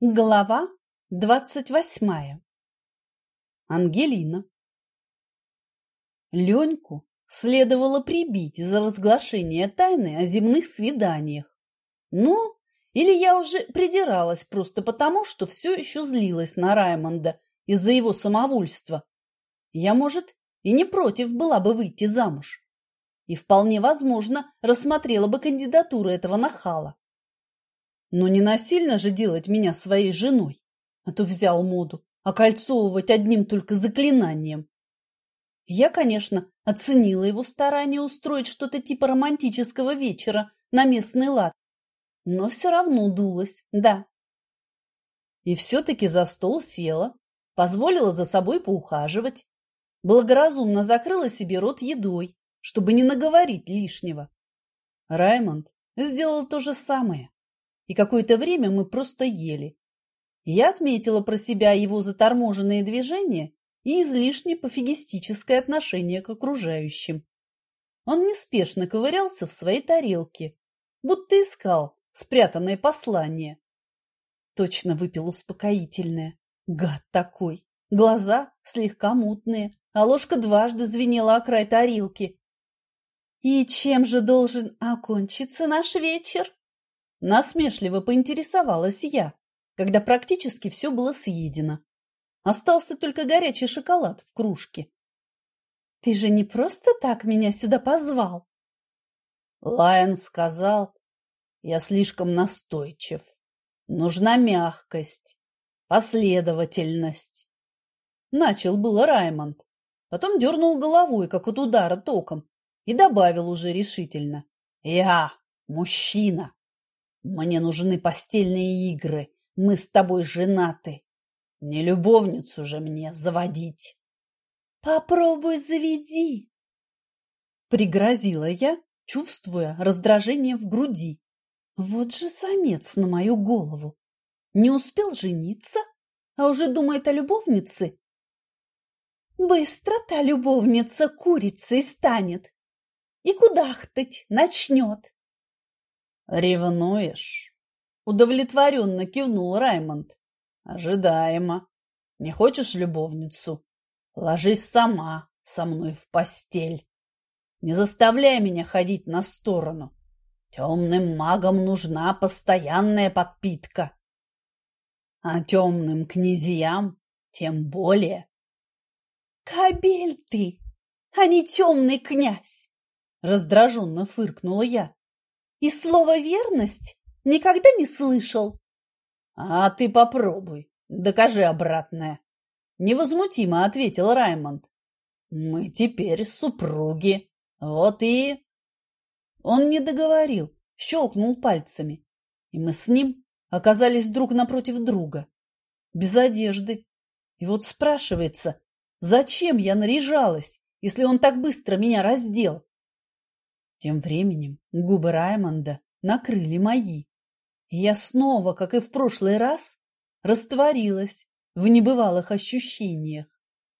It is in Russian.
Глава двадцать восьмая. Ангелина. Леньку следовало прибить за разглашение тайны о земных свиданиях. Ну, или я уже придиралась просто потому, что все еще злилась на Раймонда из-за его самовольства. Я, может, и не против была бы выйти замуж. И вполне возможно, рассмотрела бы кандидатуру этого нахала. Но не насильно же делать меня своей женой, а то взял моду окольцовывать одним только заклинанием. Я, конечно, оценила его старание устроить что-то типа романтического вечера на местный лад, но все равно дулась, да. И все-таки за стол села, позволила за собой поухаживать, благоразумно закрыла себе рот едой, чтобы не наговорить лишнего. Раймонд сделал то же самое и какое-то время мы просто ели. Я отметила про себя его заторможенные движения и излишне пофигистическое отношение к окружающим. Он неспешно ковырялся в своей тарелке, будто искал спрятанное послание. Точно выпил успокоительное. Гад такой! Глаза слегка мутные, а ложка дважды звенела о край тарелки. «И чем же должен окончиться наш вечер?» Насмешливо поинтересовалась я, когда практически все было съедено. Остался только горячий шоколад в кружке. «Ты же не просто так меня сюда позвал?» Лайон сказал, я слишком настойчив. Нужна мягкость, последовательность. Начал было Раймонд, потом дернул головой, как от удара током, и добавил уже решительно. Я мужчина. Мне нужны постельные игры. Мы с тобой женаты. Не любовницу же мне заводить. Попробуй заведи. Пригрозила я, чувствуя раздражение в груди. Вот же самец на мою голову. Не успел жениться, а уже думает о любовнице. Быстро та любовница курицей станет и кудахтать начнет. «Ревнуешь?» – удовлетворенно кивнул Раймонд. «Ожидаемо. Не хочешь любовницу? Ложись сама со мной в постель. Не заставляй меня ходить на сторону. Темным магам нужна постоянная подпитка. А темным князьям тем более. «Кобель ты, а не темный князь!» Раздраженно фыркнула я. И слово «верность» никогда не слышал. А ты попробуй, докажи обратное. Невозмутимо ответил Раймонд. Мы теперь супруги. Вот и... Он не договорил, щелкнул пальцами. И мы с ним оказались друг напротив друга. Без одежды. И вот спрашивается, зачем я наряжалась, если он так быстро меня раздел? Тем временем губы Раймонда накрыли мои. И я снова, как и в прошлый раз, растворилась в небывалых ощущениях.